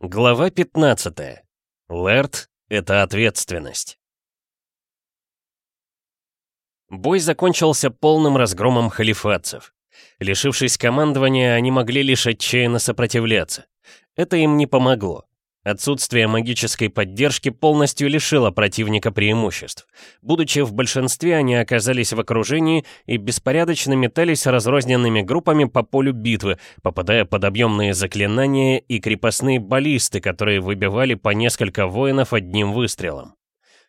Глава 15. Лэрд — это ответственность. Бой закончился полным разгромом халифатцев. Лишившись командования, они могли лишь отчаянно сопротивляться. Это им не помогло. Отсутствие магической поддержки полностью лишило противника преимуществ. Будучи в большинстве, они оказались в окружении и беспорядочно метались разрозненными группами по полю битвы, попадая под объемные заклинания и крепостные баллисты, которые выбивали по несколько воинов одним выстрелом.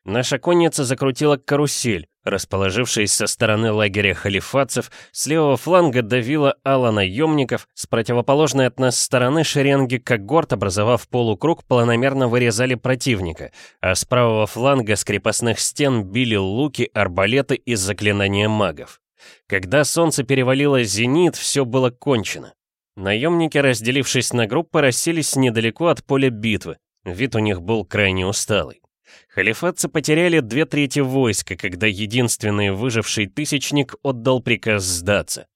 Наша конница закрутила карусель, расположившись со стороны лагеря халифатцев, с левого фланга давила ала наемников, с противоположной от нас стороны шеренги когорт, образовав полукруг, планомерно вырезали противника, а с правого фланга с крепостных стен били луки, арбалеты и заклинания магов. Когда солнце перевалило зенит, все было кончено. Наемники, разделившись на группы, расселись недалеко от поля битвы. Вид у них был крайне усталый. Халифатцы потеряли две трети войска, когда единственный выживший тысячник отдал приказ сдаться.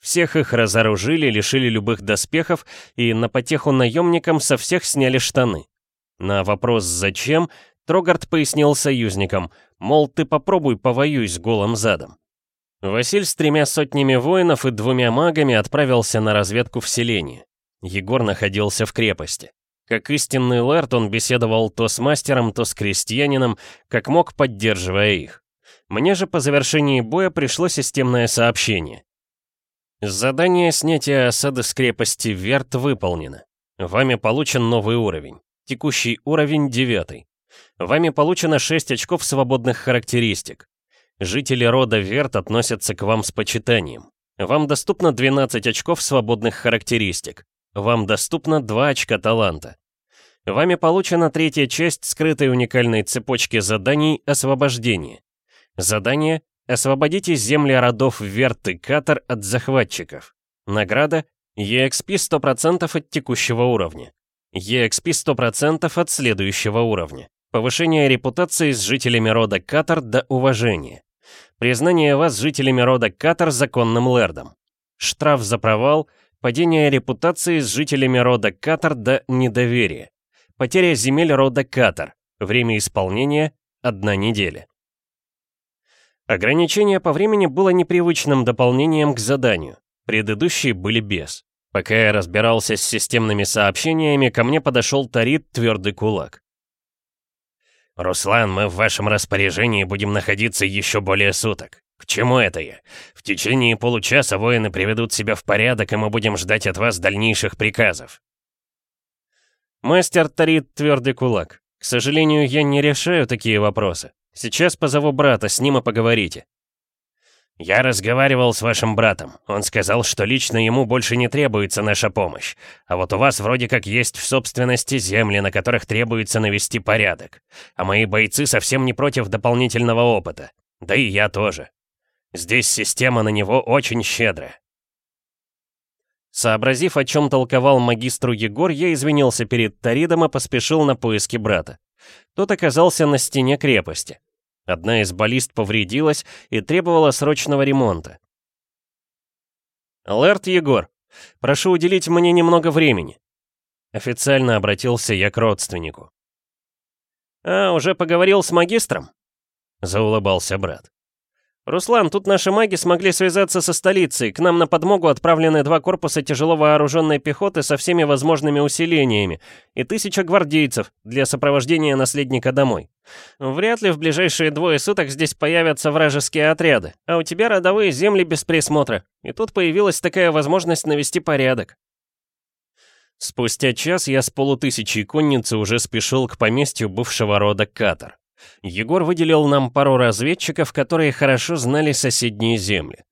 Всех их разоружили, лишили любых доспехов и на потеху наемникам со всех сняли штаны. На вопрос «зачем?» Трогард пояснил союзникам, мол, ты попробуй повоюй с голым задом. Василь с тремя сотнями воинов и двумя магами отправился на разведку в селение. Егор находился в крепости. Как истинный лэрд он беседовал то с мастером, то с крестьянином, как мог, поддерживая их. Мне же по завершении боя пришло системное сообщение. Задание снятия осады с крепости Верт выполнено. Вами получен новый уровень. Текущий уровень 9. Вами получено 6 очков свободных характеристик. Жители рода Верт относятся к вам с почитанием. Вам доступно 12 очков свободных характеристик. Вам доступно 2 очка таланта. Вами получена третья часть скрытой уникальной цепочки заданий «Освобождение». Задание «Освободите земли родов Верт и Катар от захватчиков». Награда EXP 100% от текущего уровня. EXP 100% от следующего уровня. Повышение репутации с жителями рода Катар до уважения. Признание вас жителями рода Катар законным лэрдом. Штраф за провал – Падение репутации с жителями рода Катар до недоверия. Потеря земель рода Катар. Время исполнения – одна неделя. Ограничение по времени было непривычным дополнением к заданию. Предыдущие были без. Пока я разбирался с системными сообщениями, ко мне подошел Тарит Твердый Кулак. «Руслан, мы в вашем распоряжении будем находиться еще более суток. «К чему это я? В течение получаса воины приведут себя в порядок, и мы будем ждать от вас дальнейших приказов». Мастер тарит твердый кулак. К сожалению, я не решаю такие вопросы. Сейчас позову брата, с ним и поговорите. «Я разговаривал с вашим братом. Он сказал, что лично ему больше не требуется наша помощь. А вот у вас вроде как есть в собственности земли, на которых требуется навести порядок. А мои бойцы совсем не против дополнительного опыта. Да и я тоже. Здесь система на него очень щедрая. Сообразив, о чем толковал магистру Егор, я извинился перед Таридом и поспешил на поиски брата. Тот оказался на стене крепости. Одна из баллист повредилась и требовала срочного ремонта. «Лэрд Егор, прошу уделить мне немного времени», — официально обратился я к родственнику. «А, уже поговорил с магистром?» — заулыбался брат. «Руслан, тут наши маги смогли связаться со столицей. К нам на подмогу отправлены два корпуса тяжело вооруженной пехоты со всеми возможными усилениями и тысяча гвардейцев для сопровождения наследника домой. Вряд ли в ближайшие двое суток здесь появятся вражеские отряды, а у тебя родовые земли без присмотра. И тут появилась такая возможность навести порядок». Спустя час я с полутысячей конницы уже спешил к поместью бывшего рода Катар. Егор выделил нам пару разведчиков, которые хорошо знали соседние земли.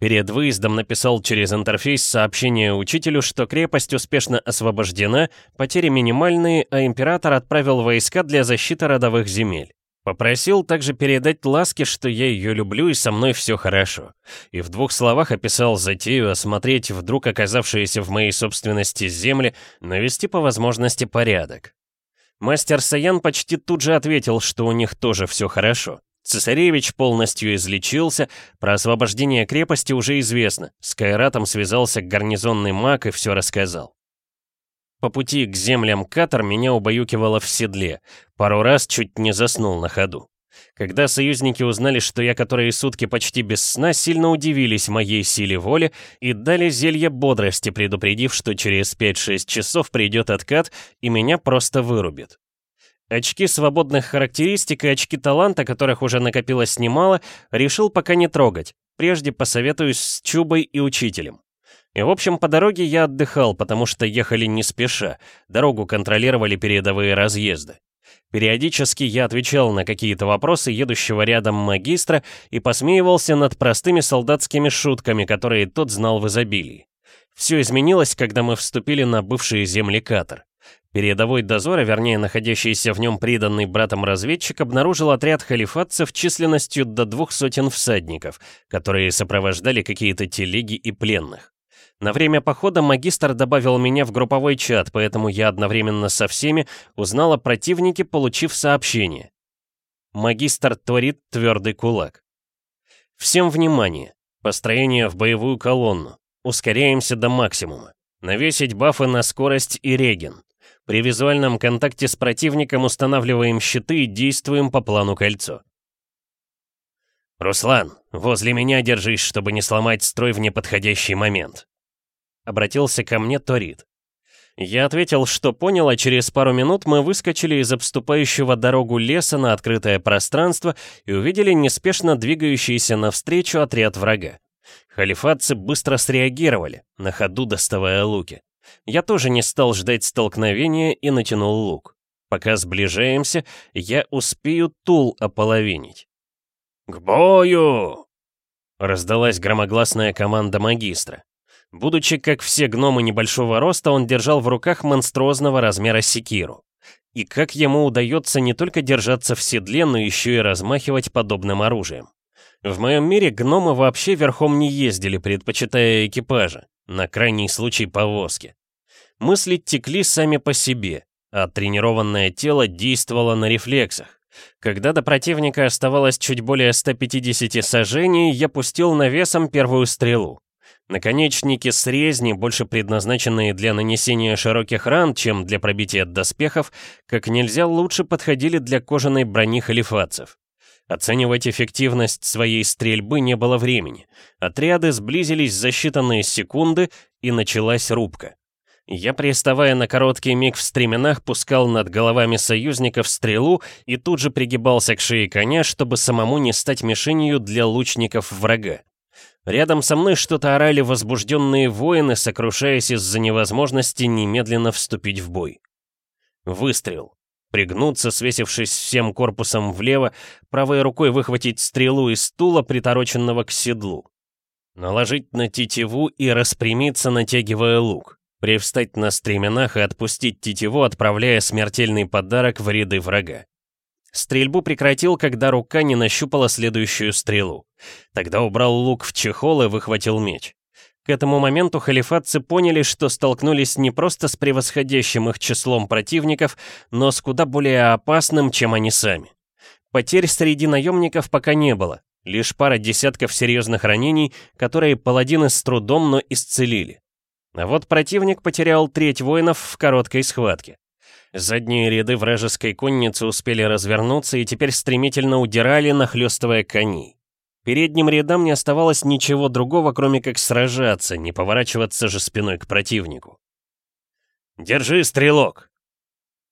Перед выездом написал через интерфейс сообщение учителю, что крепость успешно освобождена, потери минимальные, а император отправил войска для защиты родовых земель. Попросил также передать Ласке, что я ее люблю и со мной все хорошо. И в двух словах описал затею осмотреть вдруг оказавшиеся в моей собственности земли, навести по возможности порядок. Мастер Саян почти тут же ответил, что у них тоже все хорошо. Цесаревич полностью излечился, про освобождение крепости уже известно. С Кайратом связался гарнизонный маг и все рассказал. По пути к землям Катар меня убаюкивало в седле. Пару раз чуть не заснул на ходу. Когда союзники узнали, что я которые сутки почти без сна, сильно удивились моей силе воли и дали зелье бодрости, предупредив, что через 5-6 часов придет откат и меня просто вырубит. Очки свободных характеристик и очки таланта, которых уже накопилось немало, решил пока не трогать. Прежде посоветуюсь с Чубой и учителем. И в общем, по дороге я отдыхал, потому что ехали не спеша, дорогу контролировали передовые разъезды. Периодически я отвечал на какие-то вопросы едущего рядом магистра и посмеивался над простыми солдатскими шутками, которые тот знал в изобилии. Все изменилось, когда мы вступили на бывшие земли Катар. Передовой дозор, а вернее находящийся в нем приданный братом разведчик, обнаружил отряд халифатцев численностью до двух сотен всадников, которые сопровождали какие-то телеги и пленных. На время похода магистр добавил меня в групповой чат, поэтому я одновременно со всеми узнал о противнике, получив сообщение. Магистр творит твердый кулак. Всем внимание! Построение в боевую колонну. Ускоряемся до максимума. Навесить бафы на скорость и реген. При визуальном контакте с противником устанавливаем щиты и действуем по плану кольцо. «Руслан, возле меня держись, чтобы не сломать строй в неподходящий момент», обратился ко мне Торит. Я ответил, что понял, а через пару минут мы выскочили из обступающего дорогу леса на открытое пространство и увидели неспешно двигающийся навстречу отряд врага. Халифатцы быстро среагировали, на ходу доставая луки. Я тоже не стал ждать столкновения и натянул лук. Пока сближаемся, я успею тул ополовинить. «К бою!» Раздалась громогласная команда магистра. Будучи, как все гномы небольшого роста, он держал в руках монструозного размера секиру. И как ему удается не только держаться в седле, но еще и размахивать подобным оружием. В моем мире гномы вообще верхом не ездили, предпочитая экипажа, на крайний случай повозки. Мысли текли сами по себе, а тренированное тело действовало на рефлексах. Когда до противника оставалось чуть более 150 сажений, я пустил навесом первую стрелу. Наконечники срезни, больше предназначенные для нанесения широких ран, чем для пробития доспехов, как нельзя лучше подходили для кожаной брони халифатцев. Оценивать эффективность своей стрельбы не было времени. Отряды сблизились за считанные секунды, и началась рубка. Я, приставая на короткий миг в стременах, пускал над головами союзников стрелу и тут же пригибался к шее коня, чтобы самому не стать мишенью для лучников врага. Рядом со мной что-то орали возбужденные воины, сокрушаясь из-за невозможности немедленно вступить в бой. Выстрел. Пригнуться, свесившись всем корпусом влево, правой рукой выхватить стрелу из стула, притороченного к седлу. Наложить на тетиву и распрямиться, натягивая лук. Привстать на стременах и отпустить тетиву, отправляя смертельный подарок в ряды врага. Стрельбу прекратил, когда рука не нащупала следующую стрелу. Тогда убрал лук в чехол и выхватил меч. К этому моменту халифатцы поняли, что столкнулись не просто с превосходящим их числом противников, но с куда более опасным, чем они сами. Потерь среди наемников пока не было, лишь пара десятков серьезных ранений, которые паладины с трудом, но исцелили. А вот противник потерял треть воинов в короткой схватке. Задние ряды вражеской конницы успели развернуться и теперь стремительно удирали, нахлёстывая коней. Передним рядам не оставалось ничего другого, кроме как сражаться, не поворачиваться же спиной к противнику. «Держи, стрелок!»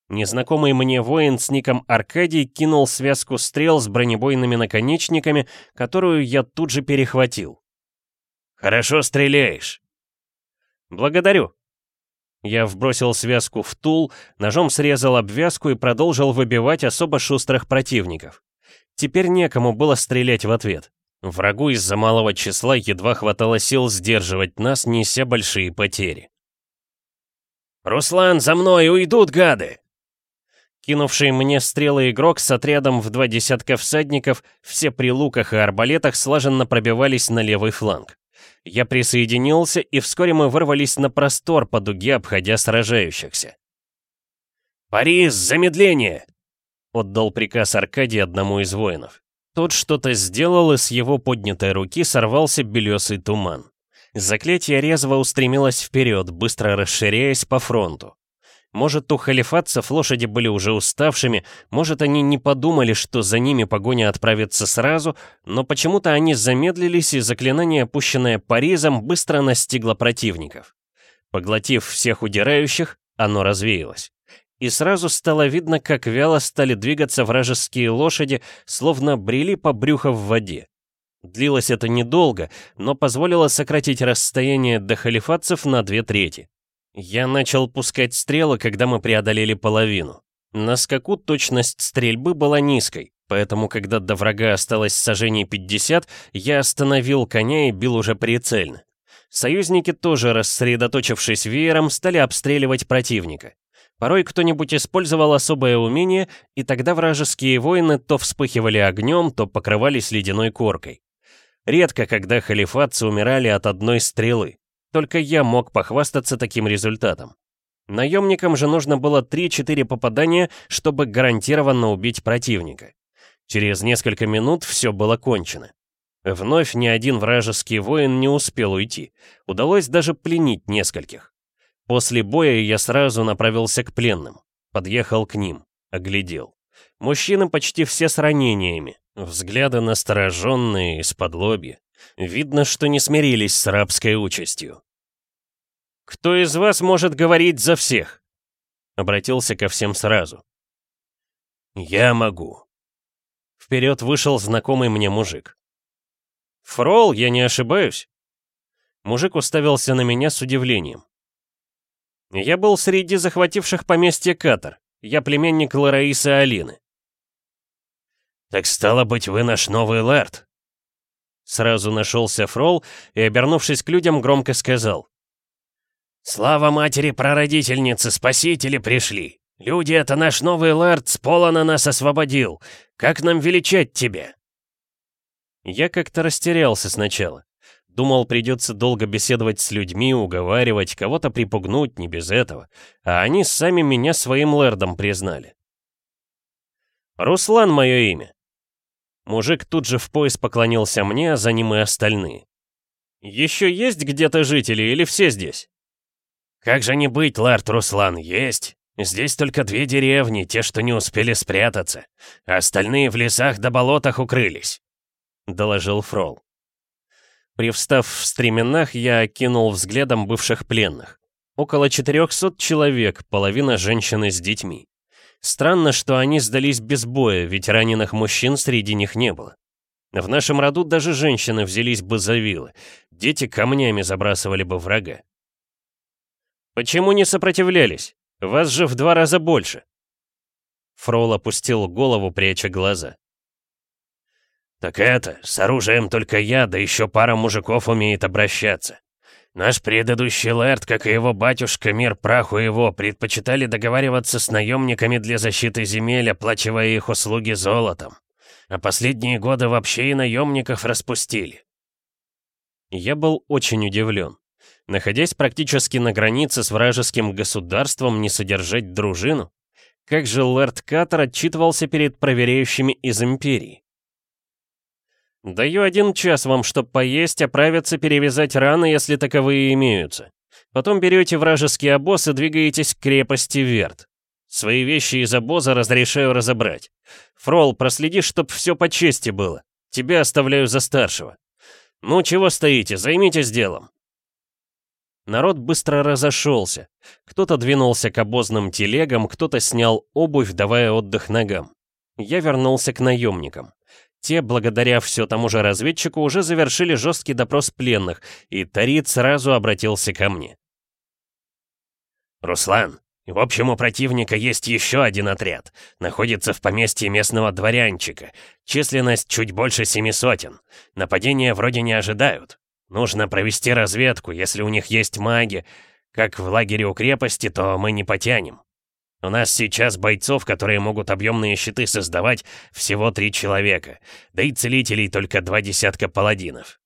Незнакомый мне воин с ником Аркадий кинул связку стрел с бронебойными наконечниками, которую я тут же перехватил. «Хорошо стреляешь!» «Благодарю!» Я вбросил связку в тул, ножом срезал обвязку и продолжил выбивать особо шустрых противников. Теперь некому было стрелять в ответ. Врагу из-за малого числа едва хватало сил сдерживать нас, неся большие потери. «Руслан, за мной! Уйдут, гады!» Кинувший мне стрелы игрок с отрядом в два десятка всадников, все при луках и арбалетах слаженно пробивались на левый фланг. Я присоединился, и вскоре мы вырвались на простор по дуге, обходя сражающихся. «Парис, замедление!» — отдал приказ Аркадий одному из воинов. Тот что-то сделал, и с его поднятой руки сорвался белесый туман. Заклятие резво устремилось вперед, быстро расширяясь по фронту. Может, у халифатцев лошади были уже уставшими, может, они не подумали, что за ними погоня отправится сразу, но почему-то они замедлились, и заклинание, опущенное Паризом, быстро настигло противников. Поглотив всех удирающих, оно развеялось. И сразу стало видно, как вяло стали двигаться вражеские лошади, словно брели по брюху в воде. Длилось это недолго, но позволило сократить расстояние до халифатцев на две трети. Я начал пускать стрелы, когда мы преодолели половину. На скаку точность стрельбы была низкой, поэтому, когда до врага осталось сажений 50, я остановил коня и бил уже прицельно. Союзники тоже, рассредоточившись веером, стали обстреливать противника. Порой кто-нибудь использовал особое умение, и тогда вражеские воины то вспыхивали огнем, то покрывались ледяной коркой. Редко, когда халифатцы умирали от одной стрелы. Только я мог похвастаться таким результатом. Наемникам же нужно было 3-4 попадания, чтобы гарантированно убить противника. Через несколько минут все было кончено. Вновь ни один вражеский воин не успел уйти. Удалось даже пленить нескольких. После боя я сразу направился к пленным. Подъехал к ним, оглядел. Мужчины почти все с ранениями, взгляды настороженные, из-под лобья. Видно, что не смирились с рабской участью. «Кто из вас может говорить за всех?» Обратился ко всем сразу. «Я могу». Вперед вышел знакомый мне мужик. «Фрол, я не ошибаюсь?» Мужик уставился на меня с удивлением. «Я был среди захвативших поместье Катар. Я племянник Лараисы Алины. «Так стало быть, вы наш новый лэрд?» Сразу нашелся Фрол и, обернувшись к людям, громко сказал. «Слава матери-прародительницы, спасители пришли! Люди, это наш новый лэрд с пола на нас освободил! Как нам величать тебя?» Я как-то растерялся сначала. Думал, придется долго беседовать с людьми, уговаривать, кого-то припугнуть, не без этого. А они сами меня своим лэрдом признали. «Руслан мое имя. Мужик тут же в пояс поклонился мне, за ним и остальные. «Еще есть где-то жители или все здесь?» «Как же не быть, Ларт Руслан, есть. Здесь только две деревни, те, что не успели спрятаться. Остальные в лесах да болотах укрылись», — доложил Фрол. Привстав в стременах, я окинул взглядом бывших пленных. Около 400 человек, половина женщины с детьми. Странно, что они сдались без боя, ведь раненых мужчин среди них не было. В нашем роду даже женщины взялись бы за вилы, дети камнями забрасывали бы врага. «Почему не сопротивлялись? Вас же в два раза больше!» Фрол опустил голову, пряча глаза. «Так это, с оружием только я, да еще пара мужиков умеет обращаться. Наш предыдущий лэрд, как и его батюшка, мир праху его, предпочитали договариваться с наемниками для защиты земель, оплачивая их услуги золотом. А последние годы вообще и наемников распустили. Я был очень удивлен. Находясь практически на границе с вражеским государством, не содержать дружину? Как же лэрд Катер отчитывался перед проверяющими из Империи? Даю один час вам, чтоб поесть, оправиться, перевязать раны, если таковые имеются. Потом берете вражеский обоз и двигаетесь к крепости Верт. Свои вещи из обоза разрешаю разобрать. Фрол, проследи, чтоб все по чести было. Тебя оставляю за старшего. Ну, чего стоите, займитесь делом. Народ быстро разошелся. Кто-то двинулся к обозным телегам, кто-то снял обувь, давая отдых ногам. Я вернулся к наемникам. Те, благодаря все тому же разведчику, уже завершили жесткий допрос пленных, и Тарит сразу обратился ко мне. «Руслан, в общем, у противника есть еще один отряд. Находится в поместье местного дворянчика. Численность чуть больше семи сотен. Нападения вроде не ожидают. Нужно провести разведку, если у них есть маги. Как в лагере у крепости, то мы не потянем. У нас сейчас бойцов, которые могут объемные щиты создавать, всего три человека, да и целителей только два десятка паладинов.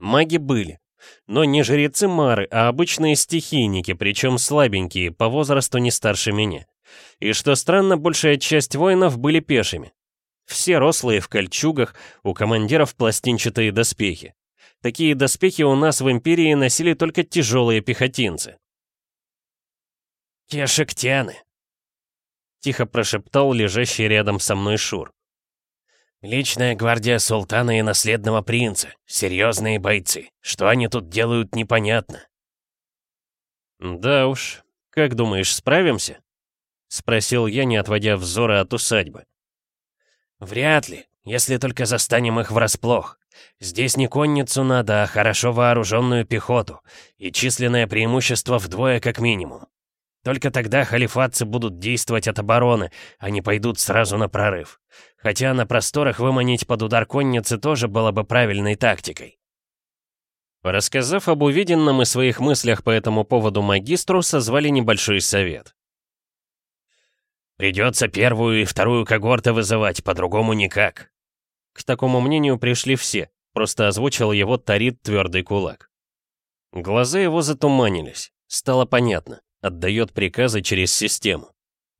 Маги были, но не жрецы Мары, а обычные стихийники, причем слабенькие, по возрасту не старше меня. И что странно, большая часть воинов были пешими. Все рослые в кольчугах, у командиров пластинчатые доспехи. Такие доспехи у нас в Империи носили только тяжелые пехотинцы. «Кешектяны!» — тихо прошептал лежащий рядом со мной Шур. «Личная гвардия султана и наследного принца. Серьезные бойцы. Что они тут делают, непонятно». «Да уж. Как думаешь, справимся?» — спросил я, не отводя взора от усадьбы. «Вряд ли, если только застанем их врасплох. Здесь не конницу надо, а хорошо вооруженную пехоту, и численное преимущество вдвое как минимум. Только тогда халифатцы будут действовать от обороны, а не пойдут сразу на прорыв. Хотя на просторах выманить под удар конницы тоже было бы правильной тактикой. Рассказав об увиденном и своих мыслях по этому поводу магистру, созвали небольшой совет. «Придется первую и вторую когорты вызывать, по-другому никак». К такому мнению пришли все, просто озвучил его Тарит твердый кулак. Глаза его затуманились, стало понятно отдает приказы через систему.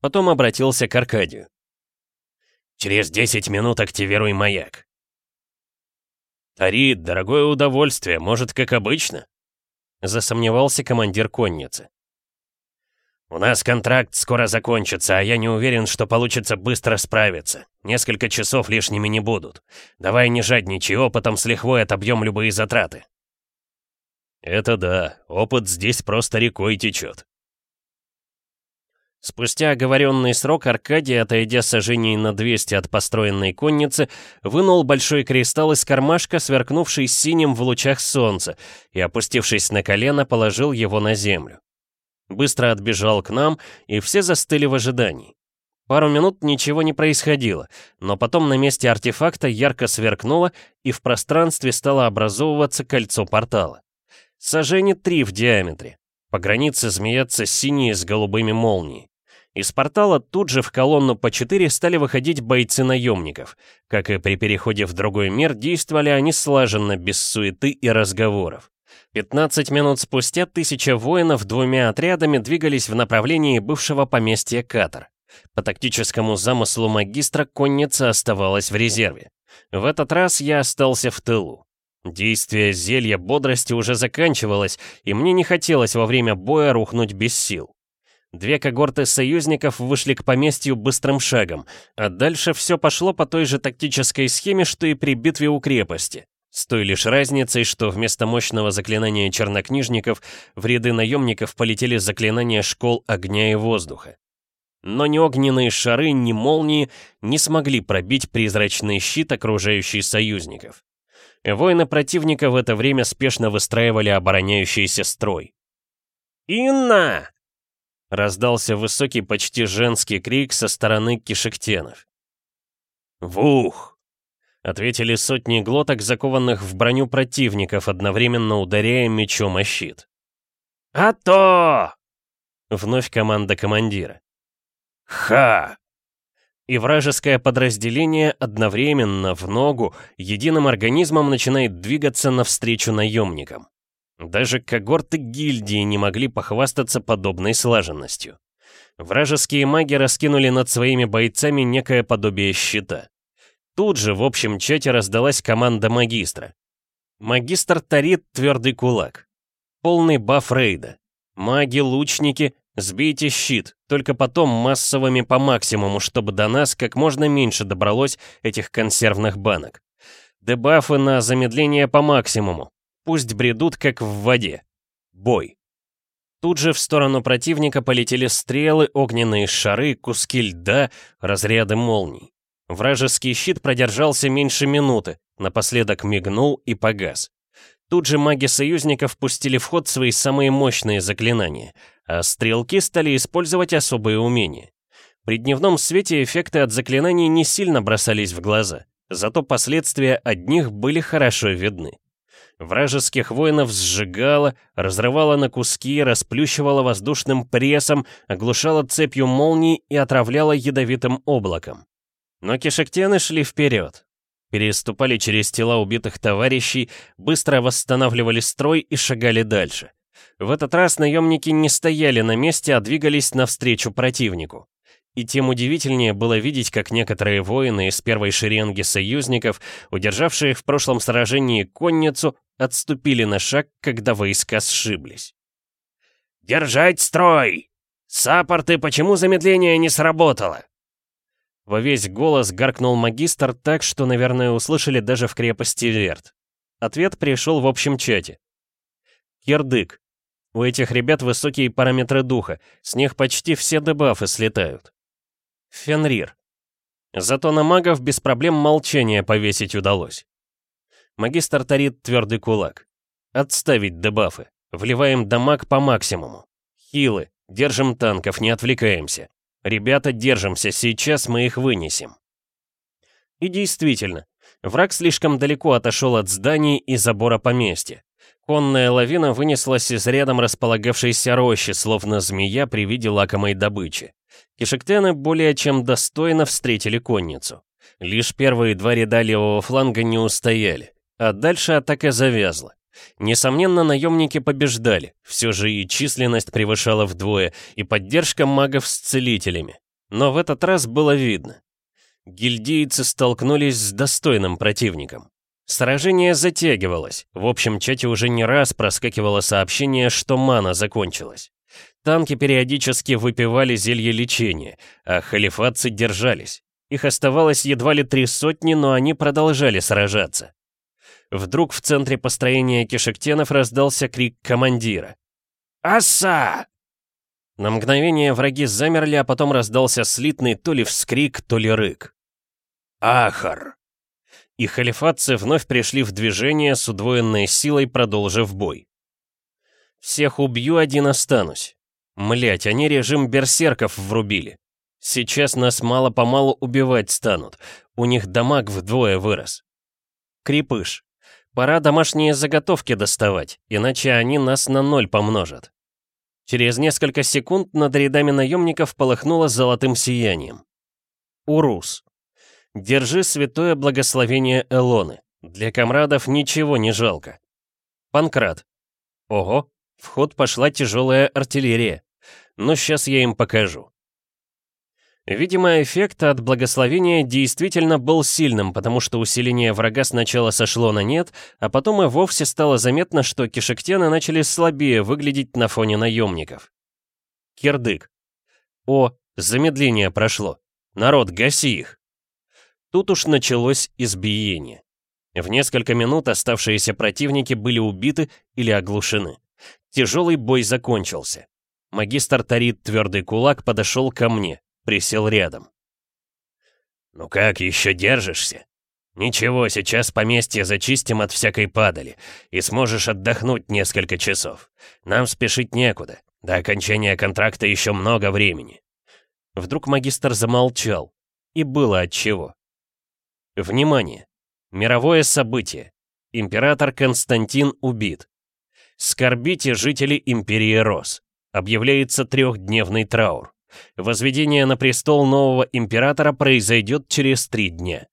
Потом обратился к Аркадию. «Через 10 минут активируй маяк». «Тарит, дорогое удовольствие, может, как обычно?» Засомневался командир конницы. «У нас контракт скоро закончится, а я не уверен, что получится быстро справиться. Несколько часов лишними не будут. Давай не жадничай, опытом с лихвой отобьем любые затраты». «Это да, опыт здесь просто рекой течет», Спустя оговоренный срок Аркадий, отойдя сожжений на 200 от построенной конницы, вынул большой кристалл из кармашка, сверкнувший синим в лучах солнца, и, опустившись на колено, положил его на землю. Быстро отбежал к нам, и все застыли в ожидании. Пару минут ничего не происходило, но потом на месте артефакта ярко сверкнуло, и в пространстве стало образовываться кольцо портала. Сожжение три в диаметре. По границе змеятся синие с голубыми молнии. Из портала тут же в колонну по четыре стали выходить бойцы наемников. Как и при переходе в другой мир, действовали они слаженно, без суеты и разговоров. 15 минут спустя тысяча воинов двумя отрядами двигались в направлении бывшего поместья Катар. По тактическому замыслу магистра конница оставалась в резерве. В этот раз я остался в тылу. Действие зелья бодрости уже заканчивалось, и мне не хотелось во время боя рухнуть без сил. Две когорты союзников вышли к поместью быстрым шагом, а дальше все пошло по той же тактической схеме, что и при битве у крепости. С той лишь разницей, что вместо мощного заклинания чернокнижников в ряды наемников полетели заклинания школ огня и воздуха. Но ни огненные шары, ни молнии не смогли пробить призрачный щит, окружающий союзников. Воины противника в это время спешно выстраивали обороняющийся строй. «Инна!» Раздался высокий, почти женский крик со стороны кишектенов. «Вух!» Ответили сотни глоток, закованных в броню противников, одновременно ударяя мечом о щит. «А то!» Вновь команда командира. «Ха!» И вражеское подразделение одновременно, в ногу, единым организмом начинает двигаться навстречу наемникам. Даже когорты гильдии не могли похвастаться подобной слаженностью. Вражеские маги раскинули над своими бойцами некое подобие щита. Тут же в общем чате раздалась команда магистра. Магистр тарит твердый кулак. Полный баф рейда. Маги-лучники, сбейте щит, только потом массовыми по максимуму, чтобы до нас как можно меньше добралось этих консервных банок. Дебафы на замедление по максимуму. Пусть бредут, как в воде. Бой. Тут же в сторону противника полетели стрелы, огненные шары, куски льда, разряды молний. Вражеский щит продержался меньше минуты, напоследок мигнул и погас. Тут же маги союзников пустили в ход свои самые мощные заклинания, а стрелки стали использовать особые умения. При дневном свете эффекты от заклинаний не сильно бросались в глаза, зато последствия одних были хорошо видны. Вражеских воинов сжигала, разрывала на куски, расплющивала воздушным прессом, оглушала цепью молний и отравляла ядовитым облаком. Но кишектены шли вперед. Переступали через тела убитых товарищей, быстро восстанавливали строй и шагали дальше. В этот раз наемники не стояли на месте, а двигались навстречу противнику. И тем удивительнее было видеть, как некоторые воины из первой шеренги союзников, удержавшие в прошлом сражении конницу, отступили на шаг, когда войска сшиблись. «Держать строй!» — «Саппорты, почему замедление не сработало?» Во весь голос гаркнул магистр так, что, наверное, услышали даже в крепости Верт. Ответ пришел в общем чате. Кирдык. У этих ребят высокие параметры духа, с них почти все дебафы слетают. Фенрир. Зато на магов без проблем молчание повесить удалось. Магистр тарит твердый кулак. Отставить дебафы. Вливаем дамаг по максимуму. Хилы. Держим танков, не отвлекаемся. Ребята, держимся, сейчас мы их вынесем. И действительно, враг слишком далеко отошел от зданий и забора поместья. Конная лавина вынеслась из рядом располагавшейся рощи, словно змея при виде лакомой добычи. Кишектены более чем достойно встретили конницу. Лишь первые два ряда левого фланга не устояли, а дальше атака завязла. Несомненно, наемники побеждали, все же и численность превышала вдвое, и поддержка магов с целителями. Но в этот раз было видно. Гильдейцы столкнулись с достойным противником. Сражение затягивалось. В общем чате уже не раз проскакивало сообщение, что мана закончилась. Танки периодически выпивали зелье лечения, а халифатцы держались. Их оставалось едва ли три сотни, но они продолжали сражаться. Вдруг в центре построения кишектенов раздался крик командира. «Аса!» На мгновение враги замерли, а потом раздался слитный то ли вскрик, то ли рык. «Ахар!» и халифатцы вновь пришли в движение с удвоенной силой, продолжив бой. «Всех убью, один останусь. Млять, они режим берсерков врубили. Сейчас нас мало-помалу убивать станут. У них дамаг вдвое вырос. Крепыш. Пора домашние заготовки доставать, иначе они нас на ноль помножат. Через несколько секунд над рядами наемников полыхнуло золотым сиянием. Урус. Держи святое благословение Элоны. Для комрадов ничего не жалко. Панкрат. Ого, в ход пошла тяжелая артиллерия. Но сейчас я им покажу. Видимо, эффект от благословения действительно был сильным, потому что усиление врага сначала сошло на нет, а потом и вовсе стало заметно, что кишектены начали слабее выглядеть на фоне наемников. Кирдык. О, замедление прошло. Народ, гаси их. Тут уж началось избиение. В несколько минут оставшиеся противники были убиты или оглушены. Тяжелый бой закончился. Магистр Тарит Твердый Кулак подошел ко мне, присел рядом. «Ну как, еще держишься? Ничего, сейчас поместье зачистим от всякой падали, и сможешь отдохнуть несколько часов. Нам спешить некуда, до окончания контракта еще много времени». Вдруг магистр замолчал, и было отчего. Внимание! Мировое событие. Император Константин убит. Скорбите жители Империи Рос. Объявляется трехдневный траур. Возведение на престол нового императора произойдет через три дня.